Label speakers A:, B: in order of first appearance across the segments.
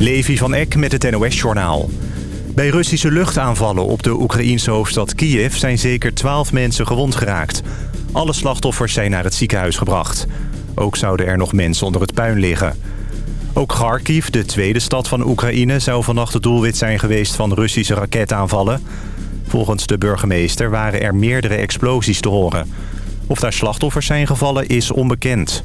A: Levi van Eck met het NOS-journaal. Bij Russische luchtaanvallen op de Oekraïense hoofdstad Kiev... zijn zeker 12 mensen gewond geraakt. Alle slachtoffers zijn naar het ziekenhuis gebracht. Ook zouden er nog mensen onder het puin liggen. Ook Kharkiv, de tweede stad van Oekraïne... zou vannacht het doelwit zijn geweest van Russische raketaanvallen. Volgens de burgemeester waren er meerdere explosies te horen. Of daar slachtoffers zijn gevallen is onbekend.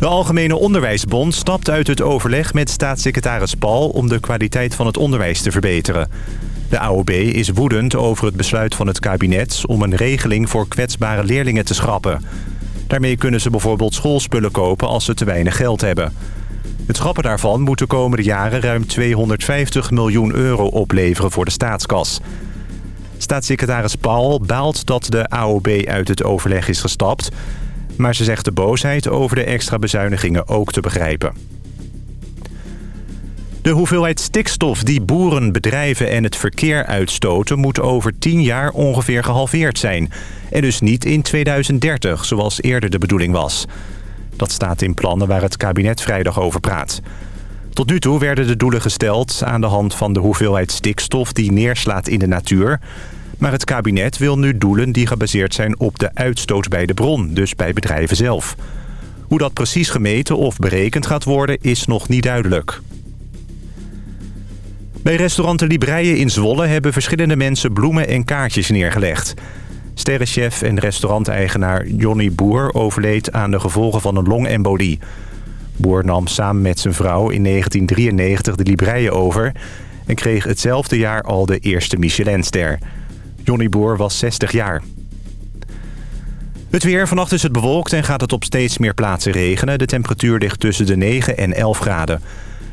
A: De Algemene Onderwijsbond stapt uit het overleg met staatssecretaris Paul... om de kwaliteit van het onderwijs te verbeteren. De AOB is woedend over het besluit van het kabinet... om een regeling voor kwetsbare leerlingen te schrappen. Daarmee kunnen ze bijvoorbeeld schoolspullen kopen als ze te weinig geld hebben. Het schrappen daarvan moet de komende jaren ruim 250 miljoen euro opleveren voor de staatskas. Staatssecretaris Paul baalt dat de AOB uit het overleg is gestapt... maar ze zegt de boosheid over de extra bezuinigingen ook te begrijpen. De hoeveelheid stikstof die boeren, bedrijven en het verkeer uitstoten... moet over 10 jaar ongeveer gehalveerd zijn. En dus niet in 2030, zoals eerder de bedoeling was. Dat staat in plannen waar het kabinet vrijdag over praat. Tot nu toe werden de doelen gesteld aan de hand van de hoeveelheid stikstof... die neerslaat in de natuur... Maar het kabinet wil nu doelen die gebaseerd zijn op de uitstoot bij de bron, dus bij bedrijven zelf. Hoe dat precies gemeten of berekend gaat worden is nog niet duidelijk. Bij restaurant Libreien in Zwolle hebben verschillende mensen bloemen en kaartjes neergelegd. Sterrenchef en restauranteigenaar Johnny Boer overleed aan de gevolgen van een longembolie. Boer nam samen met zijn vrouw in 1993 de Libreien over... en kreeg hetzelfde jaar al de eerste Michelinster. Johnny Boer was 60 jaar. Het weer. Vannacht is het bewolkt en gaat het op steeds meer plaatsen regenen. De temperatuur ligt tussen de 9 en 11 graden.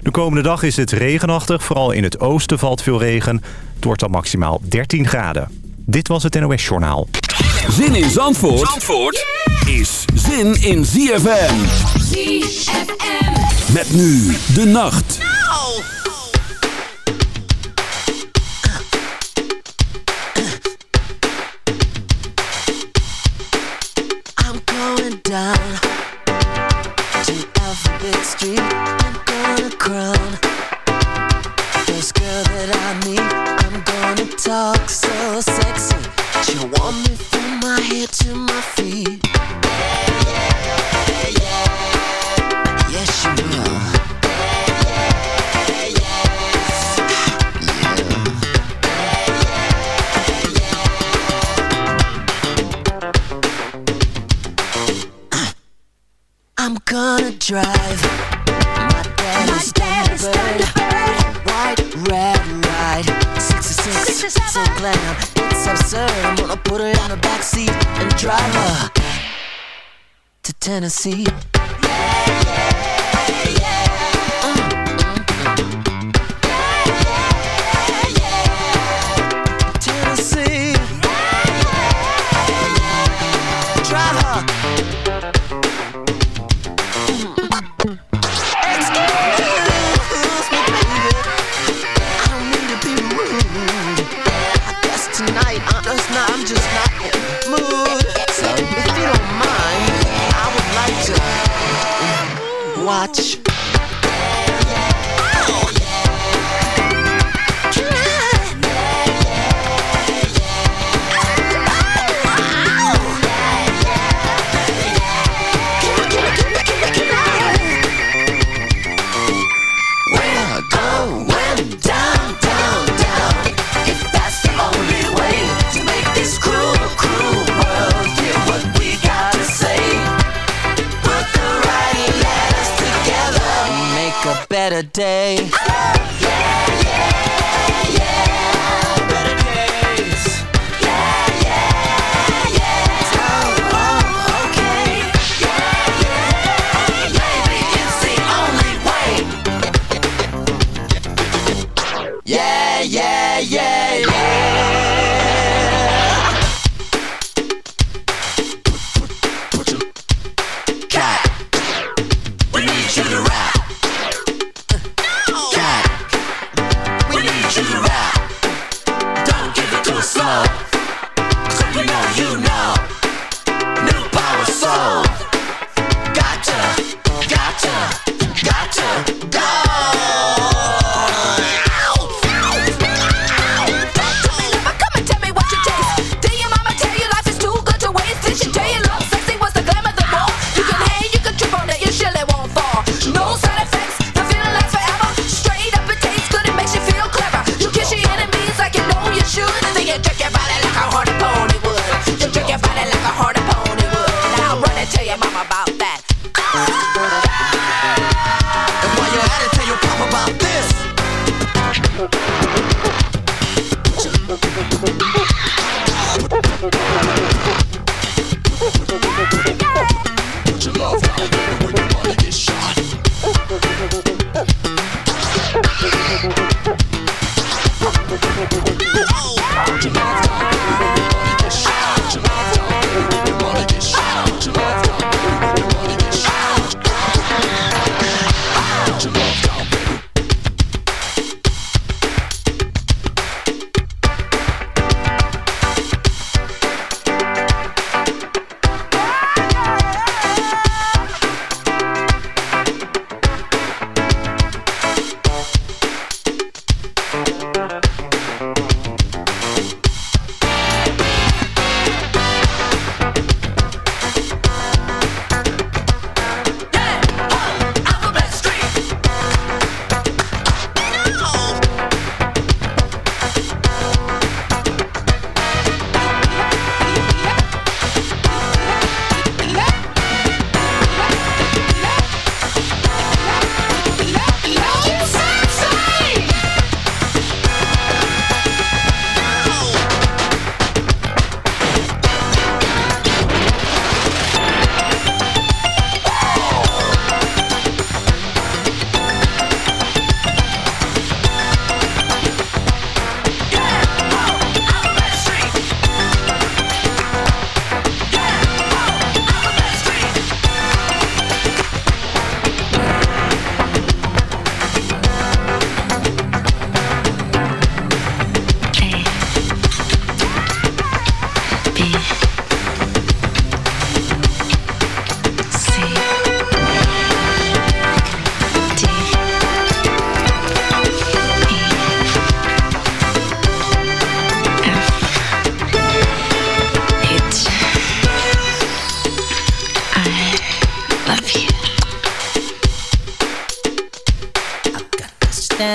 A: De komende dag is het regenachtig. Vooral in het oosten valt veel regen. Het wordt dan maximaal 13 graden. Dit was het NOS Journaal.
B: Zin in Zandvoort, Zandvoort is zin in ZFM. ZFM. Met nu de nacht.
C: Down to Alphabet Street. I'm gonna crown first girl that I meet. I'm gonna talk so sexy. She'll want me from my head to my feet. Gonna drive my daddy's Thunderbird. White, red, ride. 66, so glam. It's absurd. I'm gonna put her in the back seat and drive her to Tennessee. Tennessee. Watch. Day.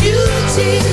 D: beauty.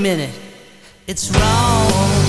D: minute, it's wrong.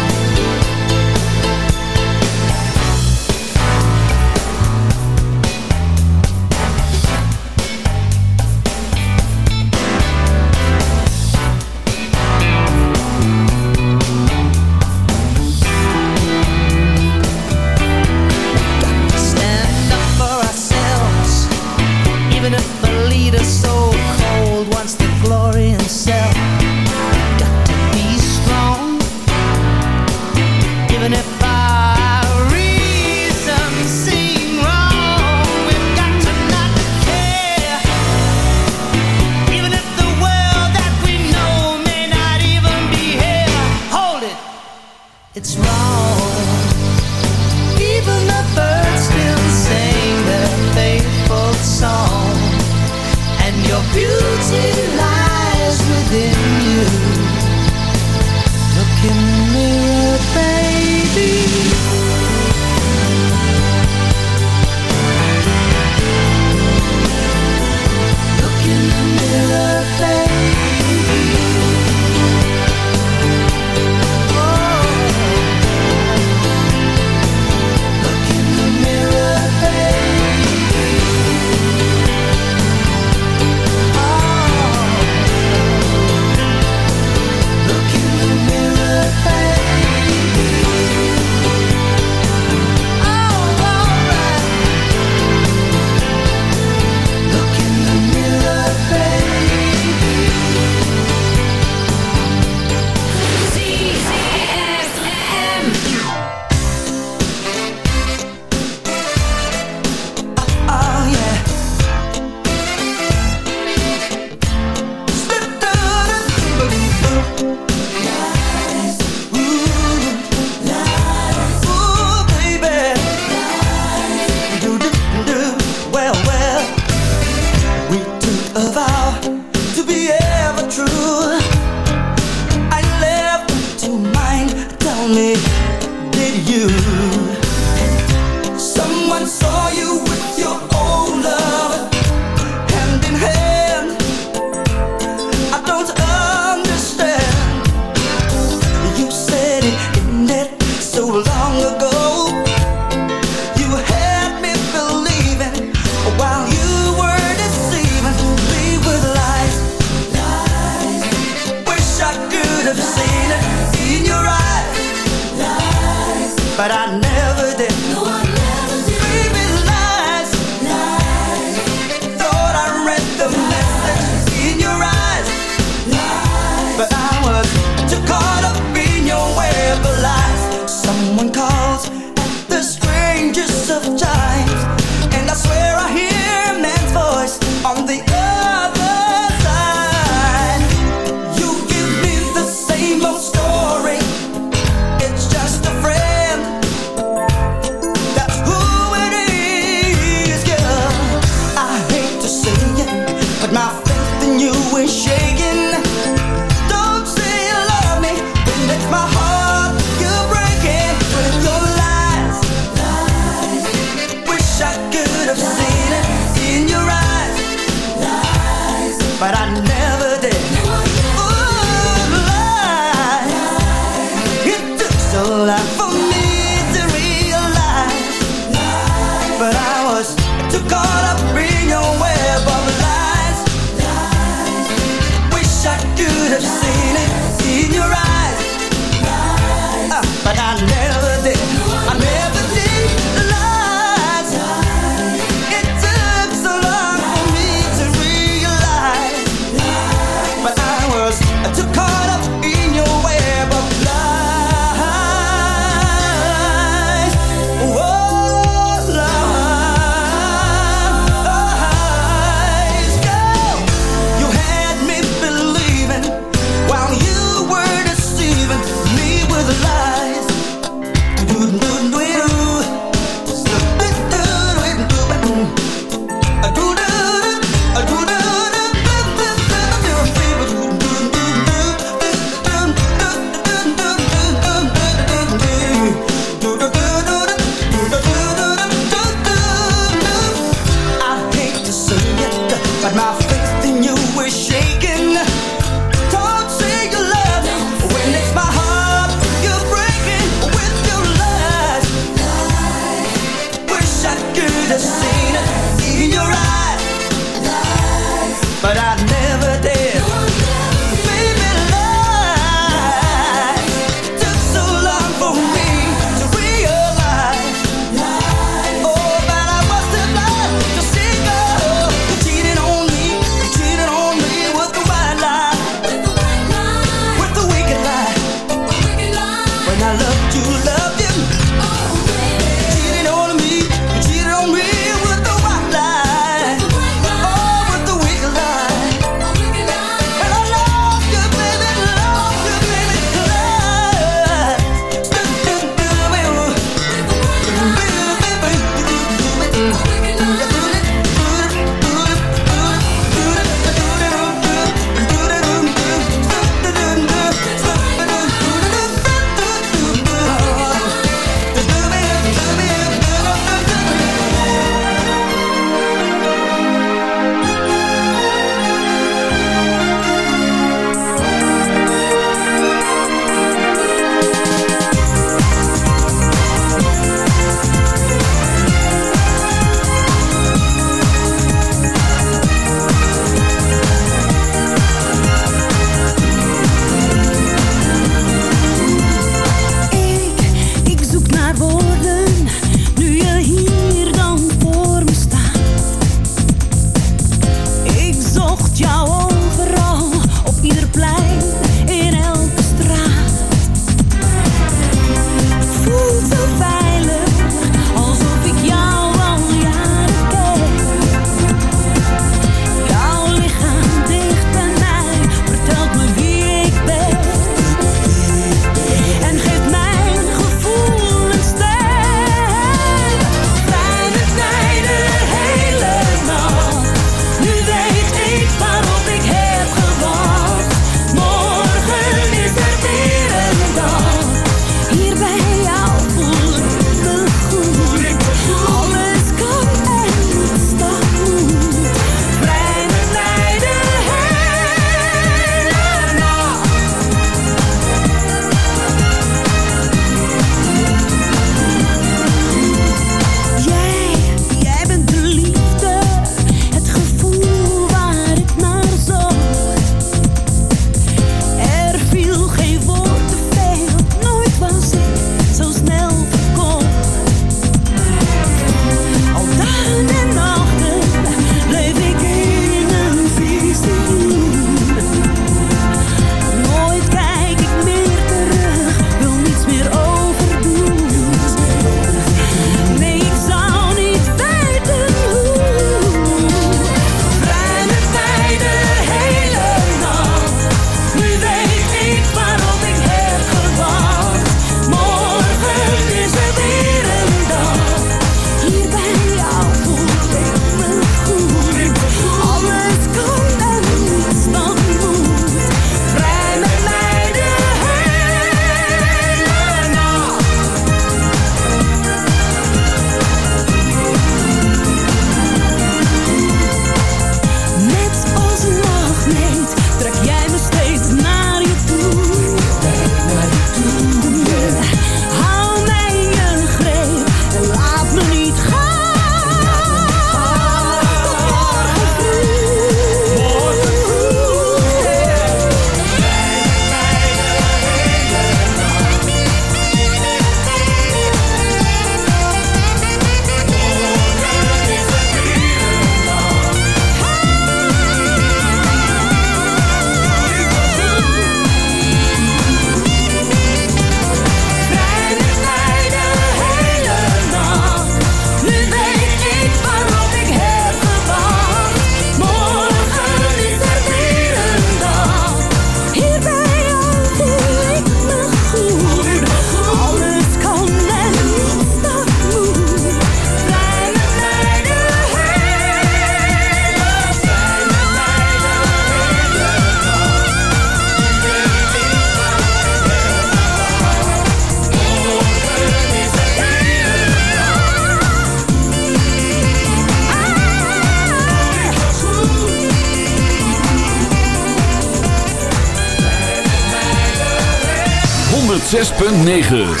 D: 9.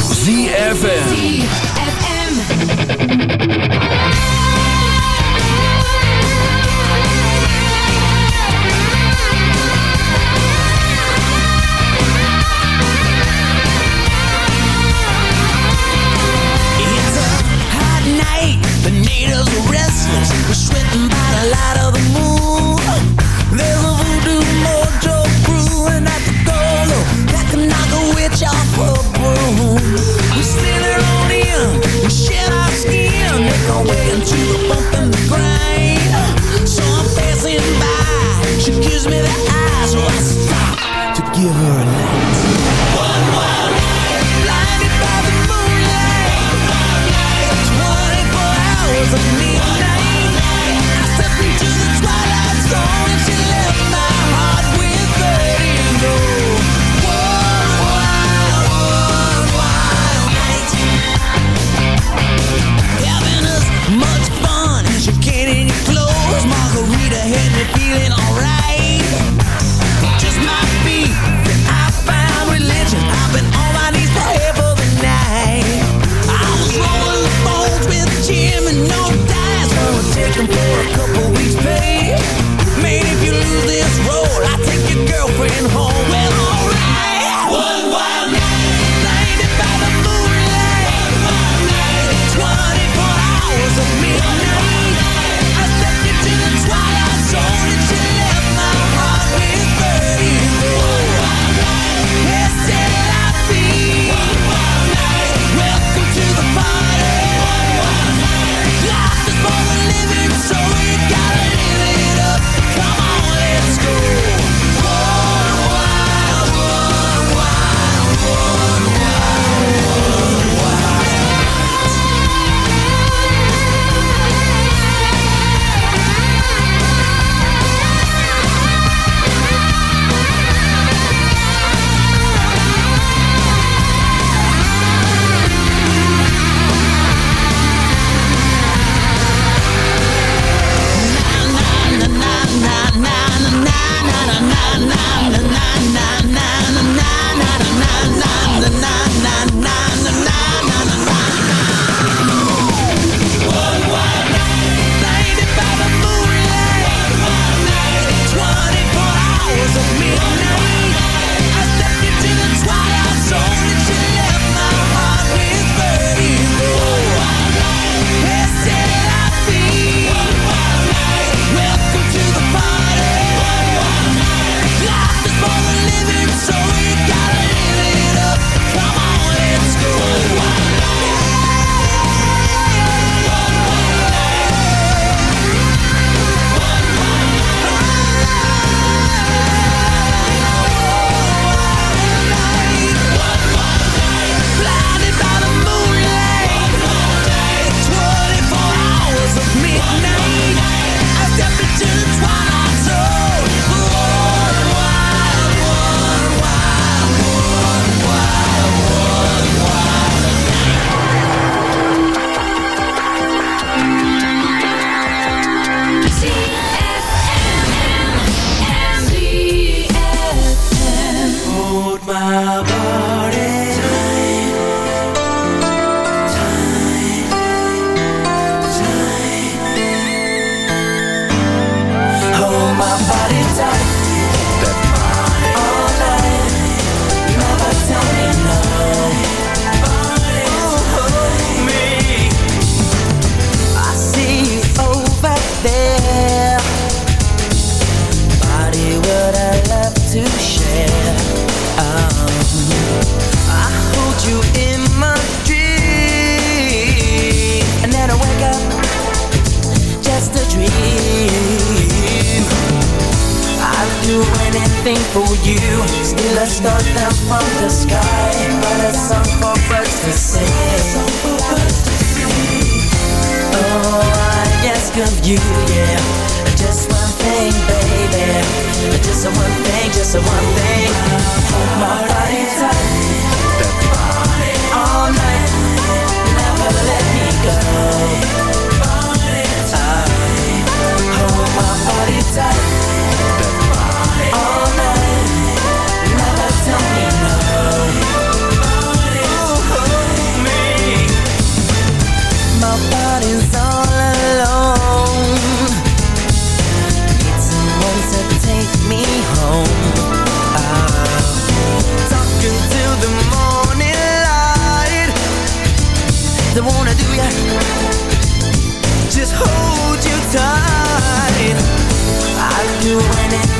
D: a
C: song for birds to sing. Oh, I ask of you, yeah. Just one thing, baby. Just one thing, just one thing. Hold my body tight.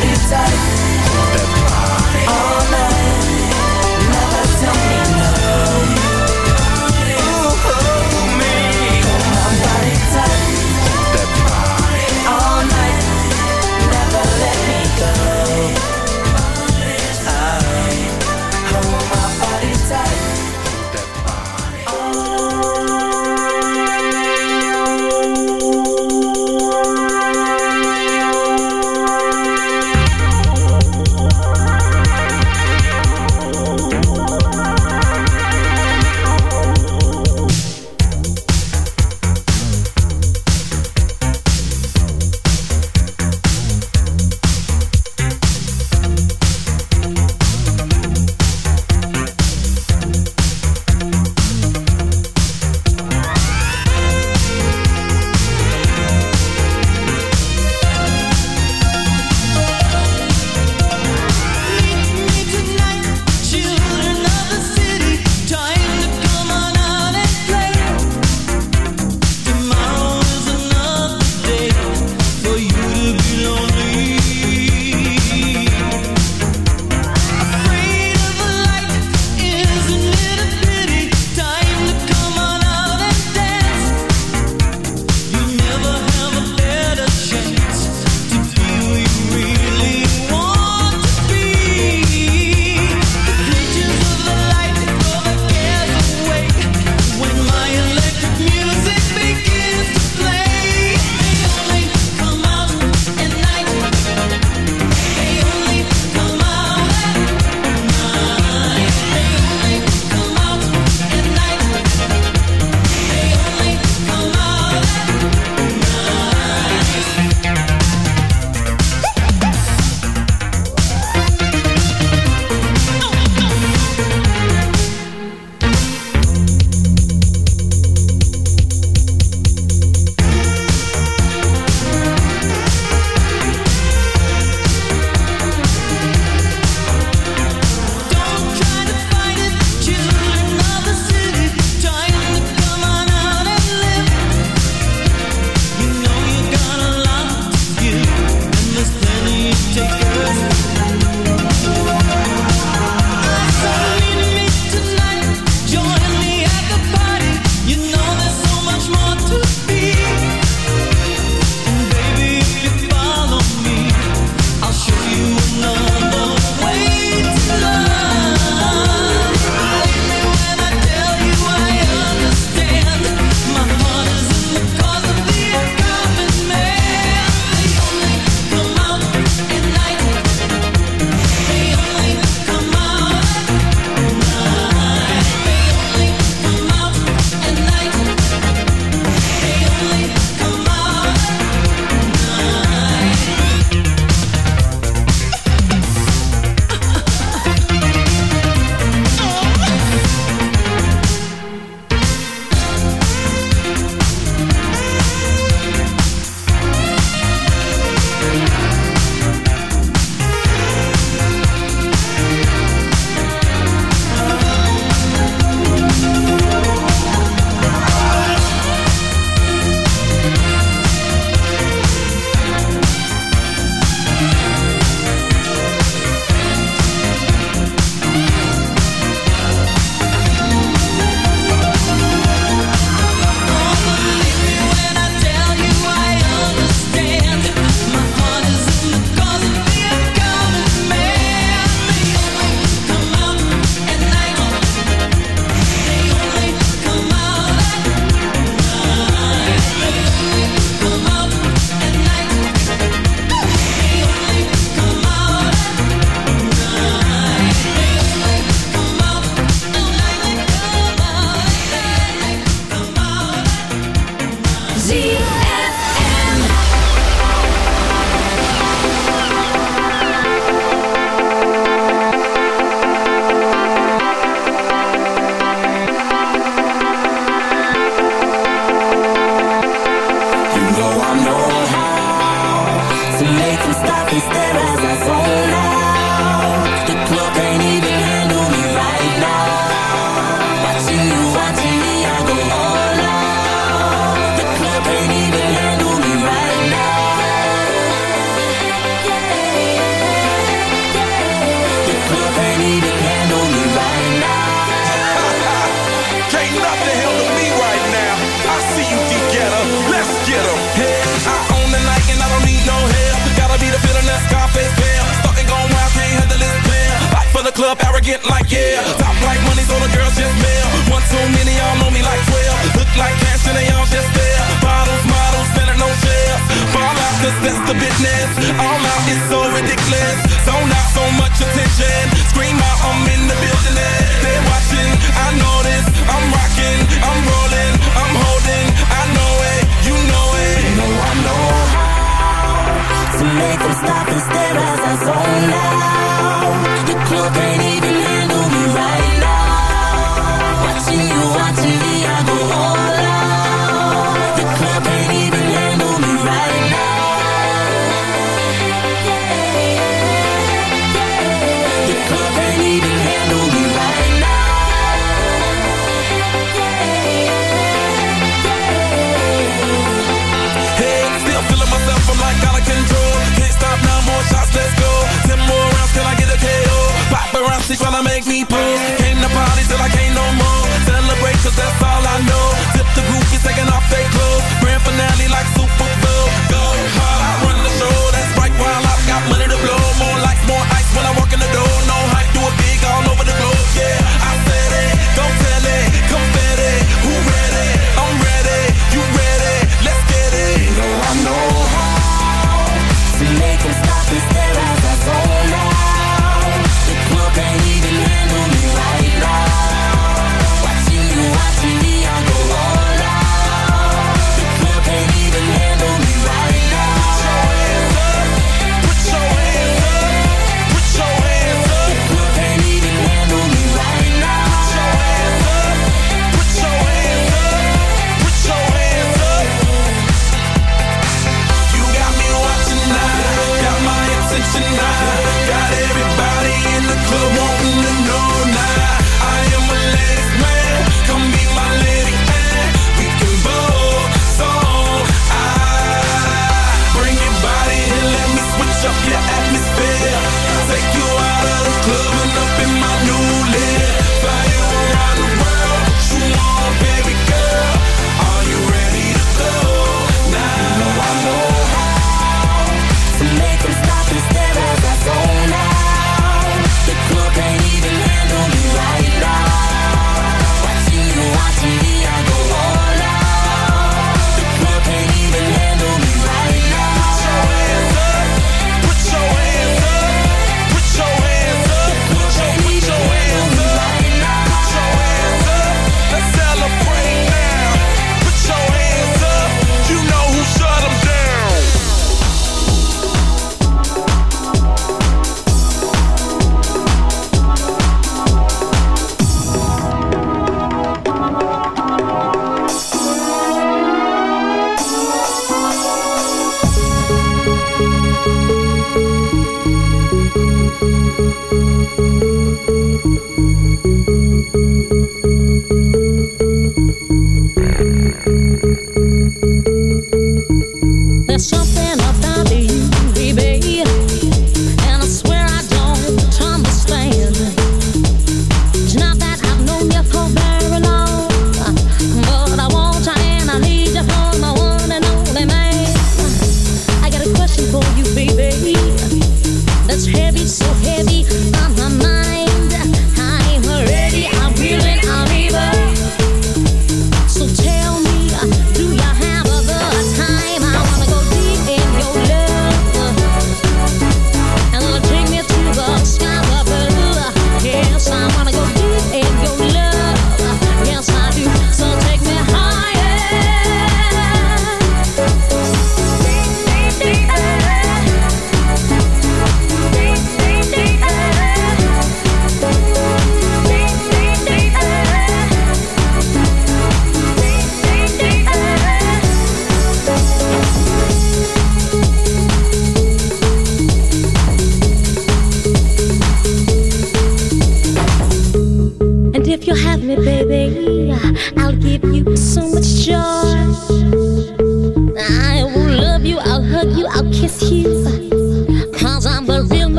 C: body tight. Let's get em. Hey, I own the night and I don't need no help. Gotta be the feeling that's Scarface fail. Starting going wild, can't handle this pill. Life for the
E: club, arrogant like yeah. Top like money, so the girls just mail. One too many, y'all know me like 12. Look like cash and they all just there. Bottles, models, better no share. Fall out, cause that's the business. All out is so ridiculous. Zone out so much attention. Scream out, I'm in the building. They're watching, I know this. I'm rocking, I'm rolling, I'm holding. I know
C: to make them stop and stare as I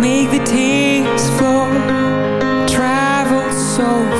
E: make the tears flow. Travel so